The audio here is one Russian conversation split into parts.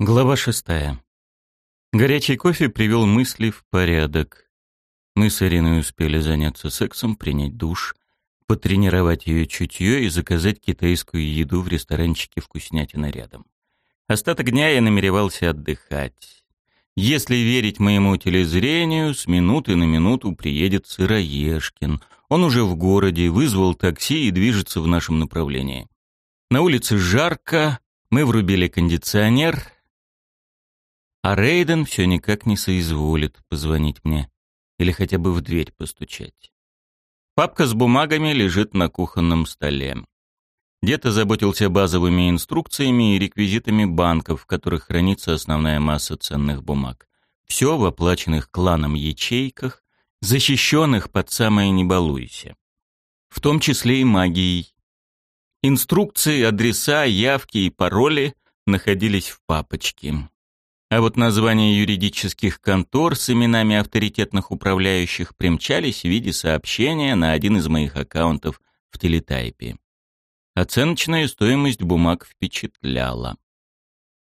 Глава шестая. Горячий кофе привел мысли в порядок. Мы с Ириной успели заняться сексом, принять душ, потренировать ее чутье и заказать китайскую еду в ресторанчике «Вкуснятина» рядом. Остаток дня я намеревался отдыхать. Если верить моему телезрению, с минуты на минуту приедет Сыроежкин. Он уже в городе, вызвал такси и движется в нашем направлении. На улице жарко, мы врубили кондиционер — а Рейден все никак не соизволит позвонить мне или хотя бы в дверь постучать. Папка с бумагами лежит на кухонном столе. Дед озаботился базовыми инструкциями и реквизитами банков, в которых хранится основная масса ценных бумаг. Все в оплаченных кланом ячейках, защищенных под самое «не балуйся». В том числе и магией. Инструкции, адреса, явки и пароли находились в папочке. А вот названия юридических контор с именами авторитетных управляющих примчались в виде сообщения на один из моих аккаунтов в телетайпе. Оценочная стоимость бумаг впечатляла.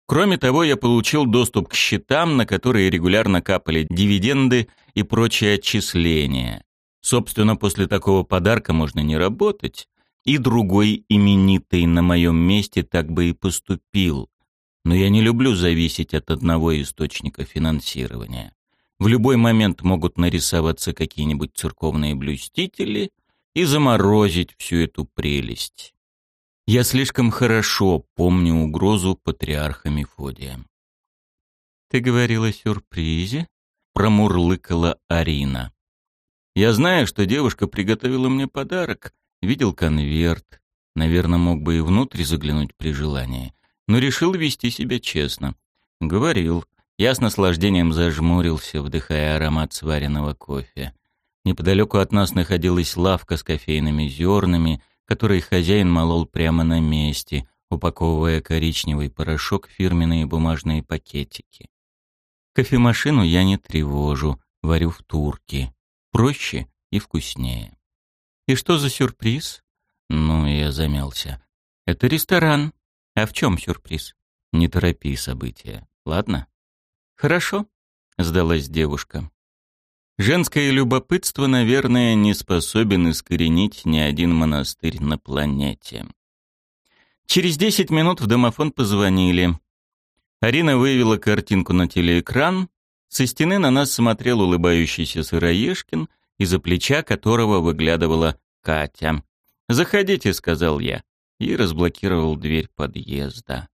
Кроме того, я получил доступ к счетам, на которые регулярно капали дивиденды и прочие отчисления. Собственно, после такого подарка можно не работать, и другой именитый на моем месте так бы и поступил, но я не люблю зависеть от одного источника финансирования. В любой момент могут нарисоваться какие-нибудь церковные блюстители и заморозить всю эту прелесть. Я слишком хорошо помню угрозу патриарха Мефодия. «Ты говорила о сюрпризе?» — промурлыкала Арина. «Я знаю, что девушка приготовила мне подарок, видел конверт. Наверное, мог бы и внутрь заглянуть при желании но решил вести себя честно. Говорил. Я с наслаждением зажмурился, вдыхая аромат сваренного кофе. Неподалеку от нас находилась лавка с кофейными зернами, которые хозяин молол прямо на месте, упаковывая коричневый порошок в фирменные бумажные пакетики. Кофемашину я не тревожу, варю в турке. Проще и вкуснее. И что за сюрприз? Ну, я замялся. Это ресторан. А в чем сюрприз? Не торопи события, ладно? Хорошо, сдалась девушка. Женское любопытство, наверное, не способен искоренить ни один монастырь на планете. Через десять минут в домофон позвонили. Арина вывела картинку на телеэкран. Со стены на нас смотрел улыбающийся Сыроежкин, из-за плеча которого выглядывала Катя. «Заходите», — сказал я и разблокировал дверь подъезда.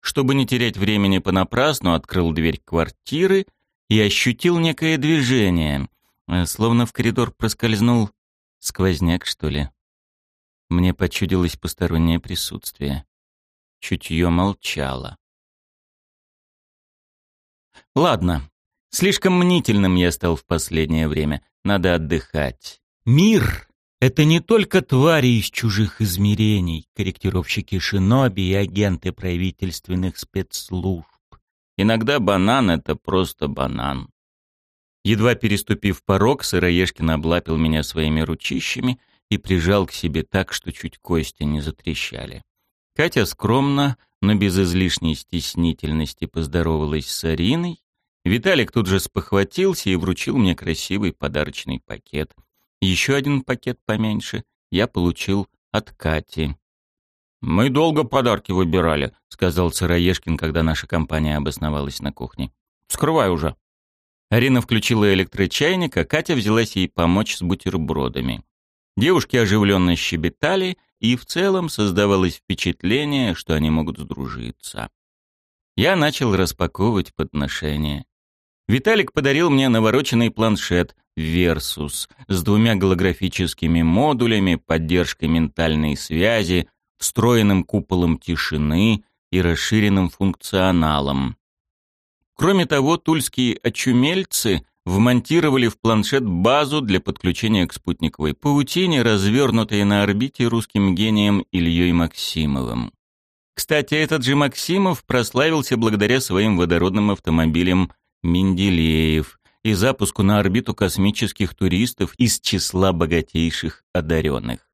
Чтобы не терять времени понапрасну, открыл дверь квартиры и ощутил некое движение, э, словно в коридор проскользнул сквозняк, что ли. Мне почудилось постороннее присутствие. Чутье молчало. Ладно, слишком мнительным я стал в последнее время. Надо отдыхать. Мир это не только твари из чужих измерений, корректировщики шиноби и агенты правительственных спецслужб. Иногда банан — это просто банан. Едва переступив порог, Сыроежкин облапил меня своими ручищами и прижал к себе так, что чуть кости не затрещали. Катя скромно, но без излишней стеснительности поздоровалась с Ариной. Виталик тут же спохватился и вручил мне красивый подарочный пакет — еще один пакет поменьше я получил от Кати. «Мы долго подарки выбирали», — сказал Сыроежкин, когда наша компания обосновалась на кухне. «Скрывай уже». Арина включила электрочайник, а Катя взялась ей помочь с бутербродами. Девушки оживленно щебетали, и в целом создавалось впечатление, что они могут сдружиться. Я начал распаковывать подношения. Виталик подарил мне навороченный планшет Versus с двумя голографическими модулями, поддержкой ментальной связи, встроенным куполом тишины и расширенным функционалом. Кроме того, тульские очумельцы вмонтировали в планшет базу для подключения к спутниковой паутине, развернутой на орбите русским гением Ильей Максимовым. Кстати, этот же Максимов прославился благодаря своим водородным автомобилям Менделеев и запуску на орбиту космических туристов из числа богатейших одаренных.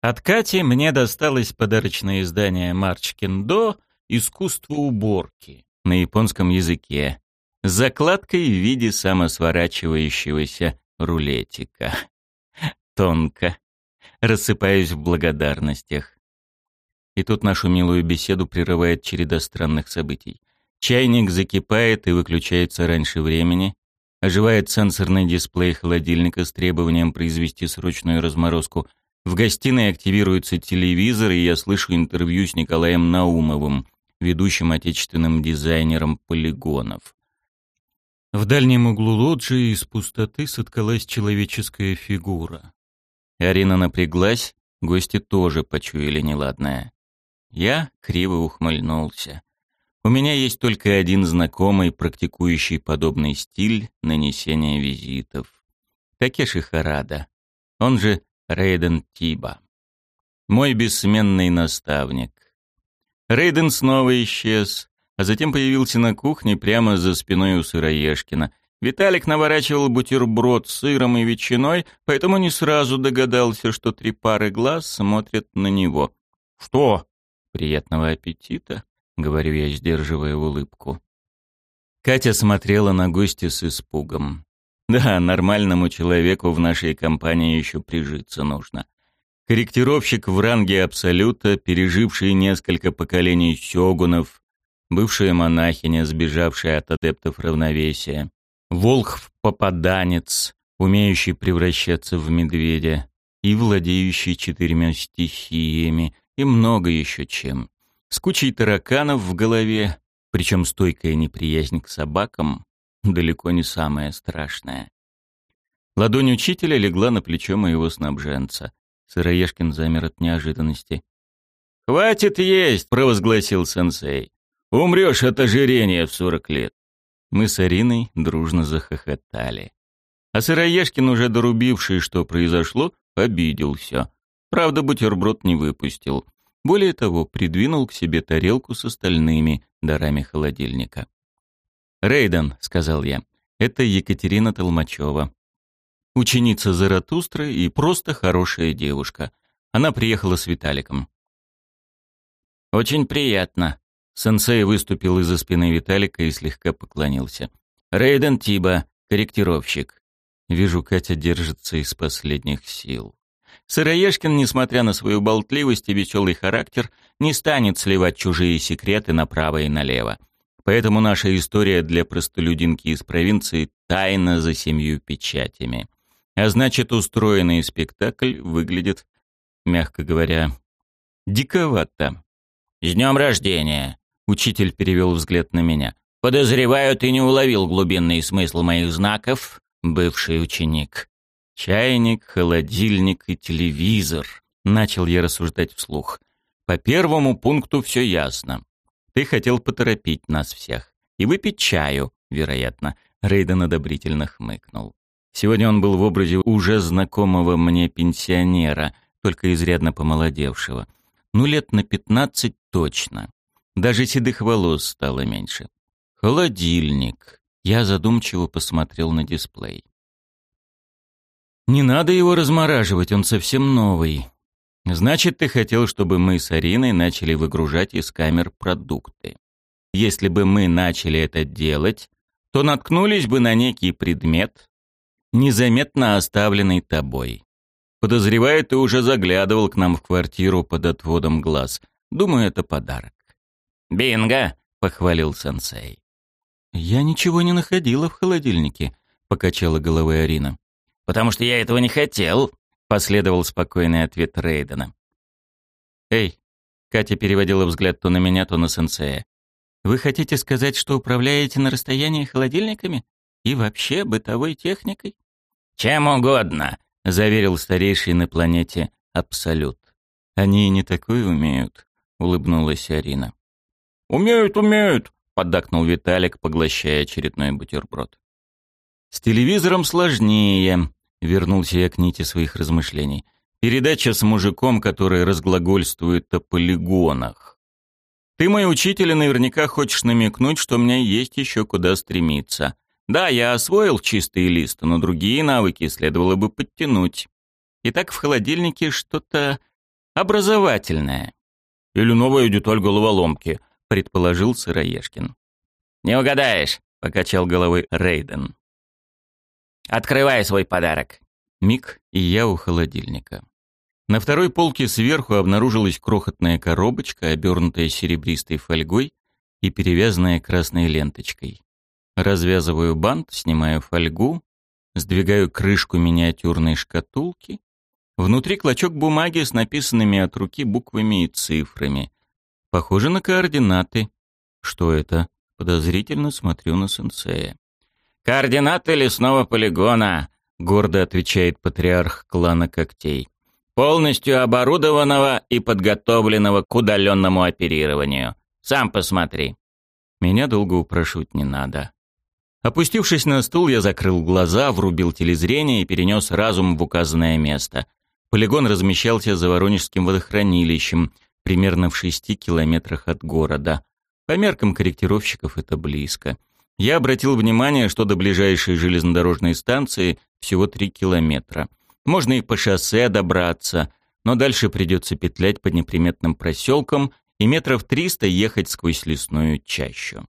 От Кати мне досталось подарочное издание Марчкин До «Искусство уборки». на японском языке с закладкой в виде самосворачивающегося рулетика. Тонко. Рассыпаюсь в благодарностях. И тут нашу милую беседу прерывает череда странных событий. Чайник закипает и выключается раньше времени. Оживает сенсорный дисплей холодильника с требованием произвести срочную разморозку. В гостиной активируется телевизор, и я слышу интервью с Николаем Наумовым, ведущим отечественным дизайнером полигонов. В дальнем углу лоджии из пустоты соткалась человеческая фигура. Арина напряглась, гости тоже почуяли неладное. Я криво ухмыльнулся. У меня есть только один знакомый, практикующий подобный стиль нанесения визитов. Такеши Харада, он же Рейден Тиба. Мой бессменный наставник. Рейден снова исчез, а затем появился на кухне прямо за спиной у Сыроежкина. Виталик наворачивал бутерброд с сыром и ветчиной, поэтому не сразу догадался, что три пары глаз смотрят на него. «Что?» «Приятного аппетита», — говорю я, сдерживая улыбку. Катя смотрела на гостя с испугом. Да, нормальному человеку в нашей компании еще прижиться нужно. Корректировщик в ранге Абсолюта, переживший несколько поколений сёгунов, бывшая монахиня, сбежавшая от адептов равновесия, волхв-попаданец, умеющий превращаться в медведя, и владеющий четырьмя стихиями, и много еще чем. С кучей тараканов в голове, причем стойкая неприязнь к собакам, далеко не самое страшное. Ладонь учителя легла на плечо моего снабженца. Сыроежкин замер от неожиданности. «Хватит есть!» — провозгласил сенсей. «Умрешь от ожирения в сорок лет!» Мы с Ариной дружно захохотали. А Сыроежкин, уже дорубивший, что произошло, обиделся. Правда, бутерброд не выпустил. Более того, придвинул к себе тарелку с остальными дарами холодильника. «Рейден», — сказал я, — «это Екатерина Толмачева. Ученица Заратустры и просто хорошая девушка. Она приехала с Виталиком». «Очень приятно», — сенсей выступил из-за спины Виталика и слегка поклонился. «Рейден Тиба, корректировщик». Вижу, Катя держится из последних сил. Сыроежкин, несмотря на свою болтливость и веселый характер, не станет сливать чужие секреты направо и налево. Поэтому наша история для простолюдинки из провинции тайна за семью печатями. А значит, устроенный спектакль выглядит, мягко говоря, диковато. «С днем рождения!» — учитель перевел взгляд на меня. «Подозреваю, ты не уловил глубинный смысл моих знаков, бывший ученик». Чайник, холодильник и телевизор. Начал я рассуждать вслух. По первому пункту все ясно. Ты хотел поторопить нас всех. И выпить чаю, вероятно. Рейден одобрительно хмыкнул. Сегодня он был в образе уже знакомого мне пенсионера, только изрядно помолодевшего. Ну, лет на пятнадцать точно. Даже седых волос стало меньше. Холодильник. Я задумчиво посмотрел на дисплей. Не надо его размораживать, он совсем новый. Значит, ты хотел, чтобы мы с Ариной начали выгружать из камер продукты. Если бы мы начали это делать, то наткнулись бы на некий предмет, незаметно оставленный тобой. Подозреваю, ты уже заглядывал к нам в квартиру под отводом глаз. Думаю, это подарок. «Бинго!» — похвалил сенсей. «Я ничего не находила в холодильнике», — покачала головой Арина. «Потому что я этого не хотел», — последовал спокойный ответ Рейдена. «Эй!» — Катя переводила взгляд то на меня, то на сенсея. «Вы хотите сказать, что управляете на расстоянии холодильниками? И вообще бытовой техникой?» «Чем угодно», — заверил старейший на планете Абсолют. «Они не такое умеют», — улыбнулась Арина. «Умеют, умеют», — поддакнул Виталик, поглощая очередной бутерброд. «С телевизором сложнее», — вернулся я к нити своих размышлений. «Передача с мужиком, который разглагольствует о полигонах. Ты, мой учитель, наверняка хочешь намекнуть, что у меня есть еще куда стремиться. Да, я освоил чистый лист, но другие навыки следовало бы подтянуть. Итак, в холодильнике что-то образовательное». «Или новая деталь головоломки», — предположил Сыроежкин. «Не угадаешь», — покачал головой Рейден. «Открывай свой подарок». Миг, и я у холодильника. На второй полке сверху обнаружилась крохотная коробочка, обернутая серебристой фольгой и перевязанная красной ленточкой. Развязываю бант, снимаю фольгу, сдвигаю крышку миниатюрной шкатулки. Внутри клочок бумаги с написанными от руки буквами и цифрами. Похоже на координаты. Что это? Подозрительно смотрю на сенсея. «Координаты лесного полигона», — гордо отвечает патриарх клана когтей. «Полностью оборудованного и подготовленного к удаленному оперированию. Сам посмотри». Меня долго упрашивать не надо. Опустившись на стул, я закрыл глаза, врубил телезрение и перенес разум в указанное место. Полигон размещался за Воронежским водохранилищем, примерно в шести километрах от города. По меркам корректировщиков это близко. Я обратил внимание, что до ближайшей железнодорожной станции всего три километра. Можно и по шоссе добраться, но дальше придется петлять по неприметным проселкам и метров триста ехать сквозь лесную чащу.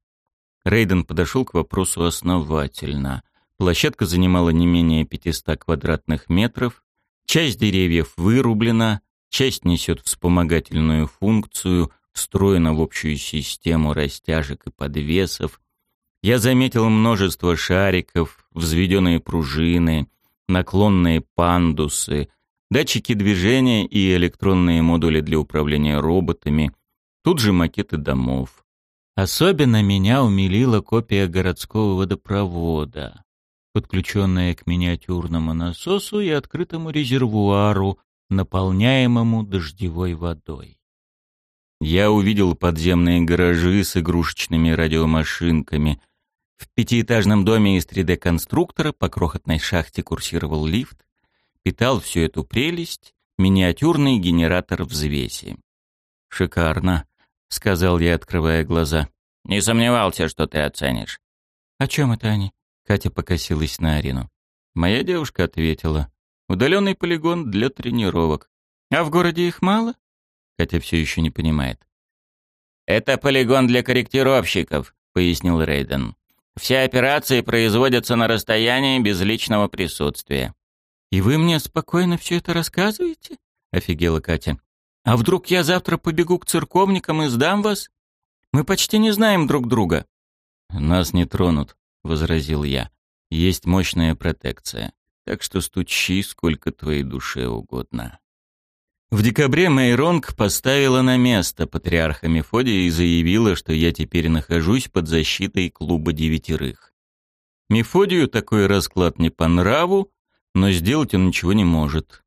Рейден подошел к вопросу основательно. Площадка занимала не менее 500 квадратных метров, часть деревьев вырублена, часть несет вспомогательную функцию, встроена в общую систему растяжек и подвесов. Я заметил множество шариков, взведенные пружины, наклонные пандусы, датчики движения и электронные модули для управления роботами, тут же макеты домов. Особенно меня умилила копия городского водопровода, подключенная к миниатюрному насосу и открытому резервуару, наполняемому дождевой водой. Я увидел подземные гаражи с игрушечными радиомашинками. В пятиэтажном доме из 3D-конструктора по крохотной шахте курсировал лифт. Питал всю эту прелесть миниатюрный генератор взвеси. Шикарно сказал я, открывая глаза. Не сомневался, что ты оценишь. О чем это они? Катя покосилась на Арину. Моя девушка ответила. Удаленный полигон для тренировок. А в городе их мало? Катя все еще не понимает. Это полигон для корректировщиков, пояснил Рейден. Все операции производятся на расстоянии без личного присутствия. И вы мне спокойно все это рассказываете? Офигела Катя. А вдруг я завтра побегу к церковникам и сдам вас? Мы почти не знаем друг друга». «Нас не тронут», — возразил я. «Есть мощная протекция, так что стучи сколько твоей душе угодно». В декабре Мейронг поставила на место патриарха Мефодия и заявила, что я теперь нахожусь под защитой клуба девятерых. Мефодию такой расклад не по нраву, но сделать он ничего не может.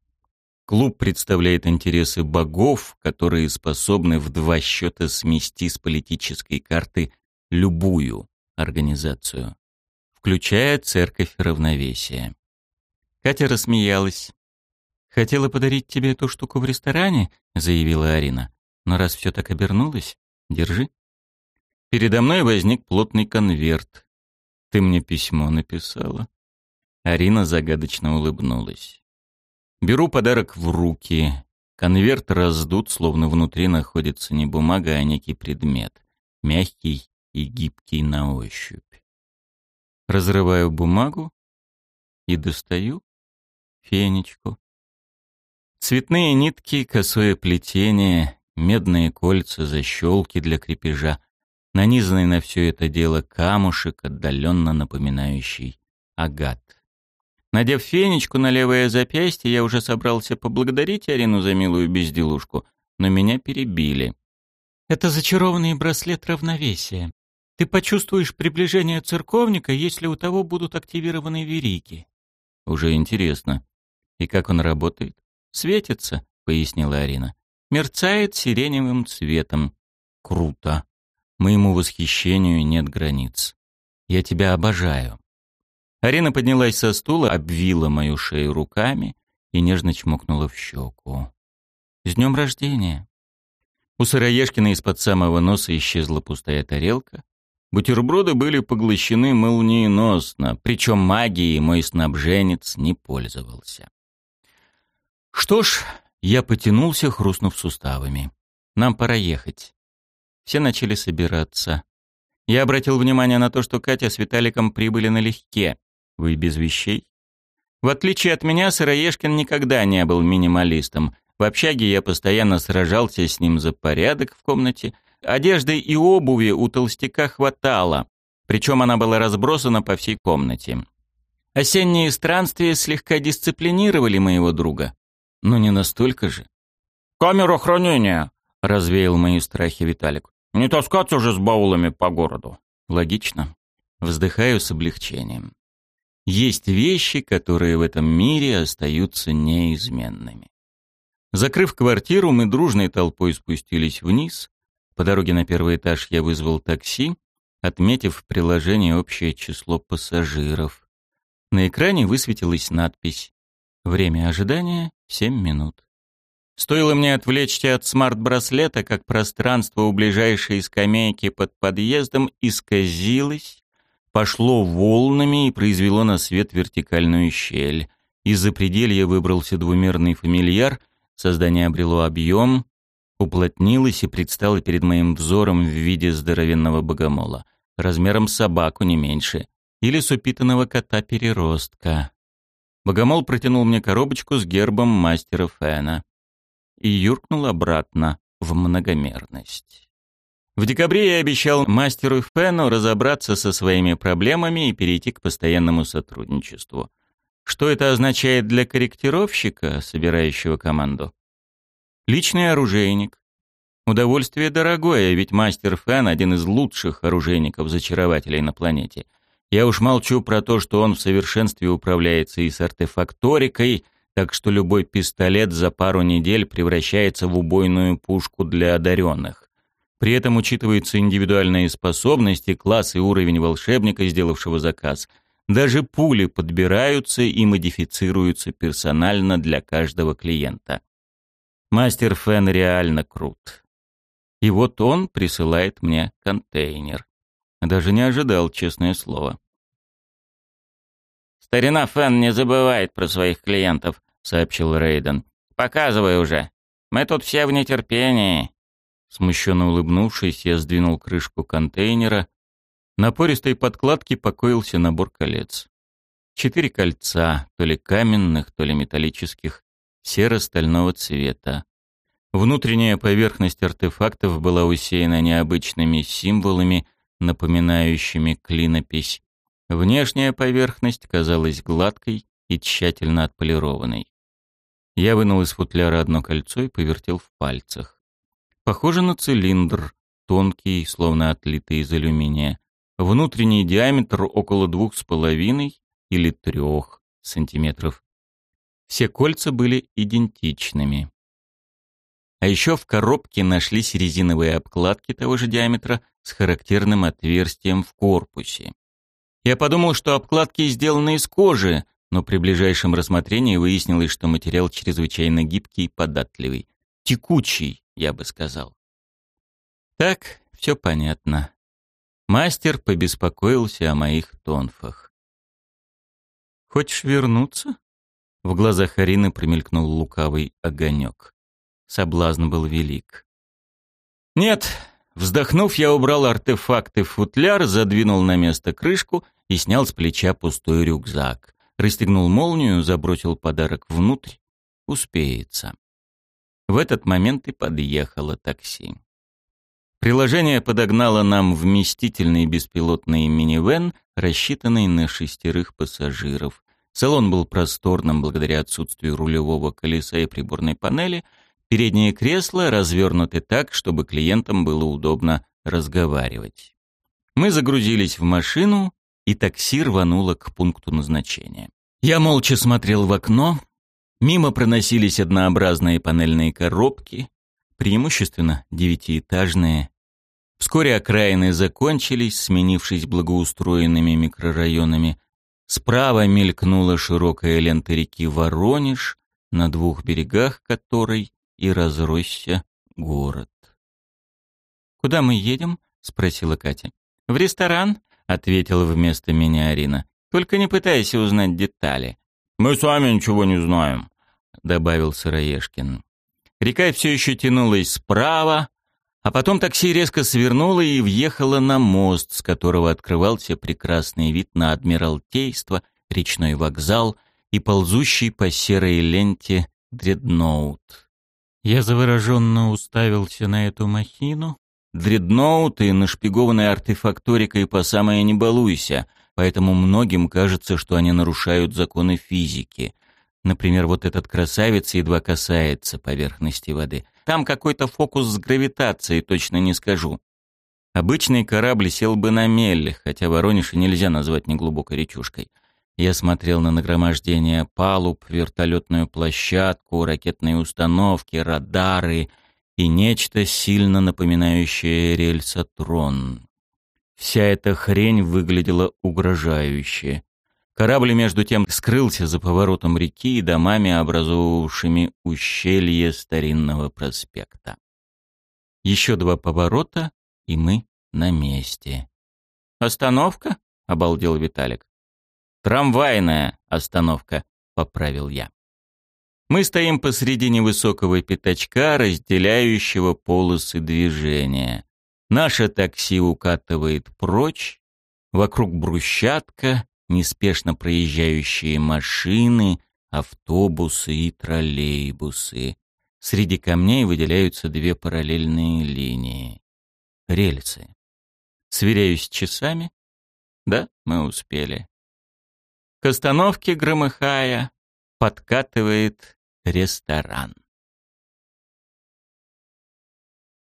Клуб представляет интересы богов, которые способны в два счета смести с политической карты любую организацию, включая Церковь Равновесия. Катя рассмеялась. «Хотела подарить тебе эту штуку в ресторане», — заявила Арина. «Но раз все так обернулось, держи». Передо мной возник плотный конверт. «Ты мне письмо написала?» Арина загадочно улыбнулась. Беру подарок в руки. Конверт раздут, словно внутри находится не бумага, а некий предмет. Мягкий и гибкий на ощупь. Разрываю бумагу и достаю фенечку. Цветные нитки, косое плетение, медные кольца, защелки для крепежа, нанизанный на все это дело камушек, отдаленно напоминающий агат. Надев фенечку на левое запястье, я уже собрался поблагодарить Арину за милую безделушку, но меня перебили. «Это зачарованный браслет равновесия. Ты почувствуешь приближение церковника, если у того будут активированы верики». «Уже интересно. И как он работает?» «Светится», — пояснила Арина. «Мерцает сиреневым цветом. Круто. Моему восхищению нет границ. Я тебя обожаю». Арина поднялась со стула, обвила мою шею руками и нежно чмокнула в щеку. «С днем рождения!» У Сыроежкина из-под самого носа исчезла пустая тарелка. Бутерброды были поглощены молниеносно, причем магией мой снабженец не пользовался. Что ж, я потянулся, хрустнув суставами. Нам пора ехать. Все начали собираться. Я обратил внимание на то, что Катя с Виталиком прибыли налегке. Вы без вещей? В отличие от меня, Сыроежкин никогда не был минималистом. В общаге я постоянно сражался с ним за порядок в комнате. Одежды и обуви у толстяка хватало, причем она была разбросана по всей комнате. Осенние странствия слегка дисциплинировали моего друга. Но не настолько же. «Камера хранения!» — развеял мои страхи Виталик. «Не таскаться же с баулами по городу». Логично. Вздыхаю с облегчением. Есть вещи, которые в этом мире остаются неизменными. Закрыв квартиру, мы дружной толпой спустились вниз. По дороге на первый этаж я вызвал такси, отметив в приложении общее число пассажиров. На экране высветилась надпись «Время ожидания — 7 минут». Стоило мне отвлечься от смарт-браслета, как пространство у ближайшей скамейки под подъездом исказилось, пошло волнами и произвело на свет вертикальную щель. Из-за пределья выбрался двумерный фамильяр, создание обрело объем, уплотнилось и предстало перед моим взором в виде здоровенного богомола, размером собаку не меньше, или с упитанного кота-переростка. Богомол протянул мне коробочку с гербом мастера Фэна и юркнул обратно в многомерность. В декабре я обещал мастеру Фену разобраться со своими проблемами и перейти к постоянному сотрудничеству. Что это означает для корректировщика, собирающего команду? Личный оружейник. Удовольствие дорогое, ведь мастер Фен один из лучших оружейников-зачарователей на планете. Я уж молчу про то, что он в совершенстве управляется и с артефакторикой, так что любой пистолет за пару недель превращается в убойную пушку для одаренных. При этом учитываются индивидуальные способности, класс и уровень волшебника, сделавшего заказ. Даже пули подбираются и модифицируются персонально для каждого клиента. Мастер Фен реально крут. И вот он присылает мне контейнер. Даже не ожидал, честное слово. «Старина Фен не забывает про своих клиентов», — сообщил Рейден. «Показывай уже. Мы тут все в нетерпении». Смущенно улыбнувшись, я сдвинул крышку контейнера. На пористой подкладке покоился набор колец. Четыре кольца, то ли каменных, то ли металлических, серо-стального цвета. Внутренняя поверхность артефактов была усеяна необычными символами, напоминающими клинопись. Внешняя поверхность казалась гладкой и тщательно отполированной. Я вынул из футляра одно кольцо и повертел в пальцах. Похоже на цилиндр, тонкий, словно отлитый из алюминия. Внутренний диаметр около двух с половиной или трех сантиметров. Все кольца были идентичными. А еще в коробке нашлись резиновые обкладки того же диаметра с характерным отверстием в корпусе. Я подумал, что обкладки сделаны из кожи, но при ближайшем рассмотрении выяснилось, что материал чрезвычайно гибкий и податливый. Текучий, я бы сказал. Так, все понятно. Мастер побеспокоился о моих тонфах. «Хочешь вернуться?» В глазах Арины промелькнул лукавый огонек. Соблазн был велик. «Нет!» Вздохнув, я убрал артефакты в футляр, задвинул на место крышку и снял с плеча пустой рюкзак. Расстегнул молнию, забросил подарок внутрь. Успеется. В этот момент и подъехало такси. Приложение подогнало нам вместительный беспилотный минивэн, рассчитанный на шестерых пассажиров. Салон был просторным благодаря отсутствию рулевого колеса и приборной панели. Передние кресла развернуты так, чтобы клиентам было удобно разговаривать. Мы загрузились в машину, и такси рвануло к пункту назначения. Я молча смотрел в окно, Мимо проносились однообразные панельные коробки, преимущественно девятиэтажные. Вскоре окраины закончились, сменившись благоустроенными микрорайонами. Справа мелькнула широкая лента реки Воронеж, на двух берегах которой и разросся город. «Куда мы едем?» — спросила Катя. «В ресторан», — ответила вместо меня Арина. «Только не пытайся узнать детали. «Мы сами ничего не знаем», — добавил Сыроежкин. Река все еще тянулась справа, А потом такси резко свернуло и въехало на мост, с которого открывался прекрасный вид на Адмиралтейство, речной вокзал и ползущий по серой ленте дредноут. Я завороженно уставился на эту махину. Дредноуты нашпигованы артефакторикой по самое не балуйся, поэтому многим кажется, что они нарушают законы физики. Например, вот этот красавец едва касается поверхности воды. Там какой-то фокус с гравитацией, точно не скажу. Обычный корабль сел бы на мель, хотя Воронеж нельзя назвать неглубокой речушкой. Я смотрел на нагромождение палуб, вертолетную площадку, ракетные установки, радары и нечто сильно напоминающее рельсотрон. Вся эта хрень выглядела угрожающе. Корабль, между тем, скрылся за поворотом реки и домами, образовавшими ущелье старинного проспекта. Еще два поворота, и мы на месте. «Остановка?» — обалдел Виталик. «Трамвайная остановка», — поправил я. Мы стоим посредине высокого пятачка, разделяющего полосы движения. Наше такси укатывает прочь, вокруг брусчатка, неспешно проезжающие машины, автобусы и троллейбусы. Среди камней выделяются две параллельные линии. Рельсы. Сверяюсь с часами. Да, мы успели. К остановке, громыхая, подкатывает ресторан.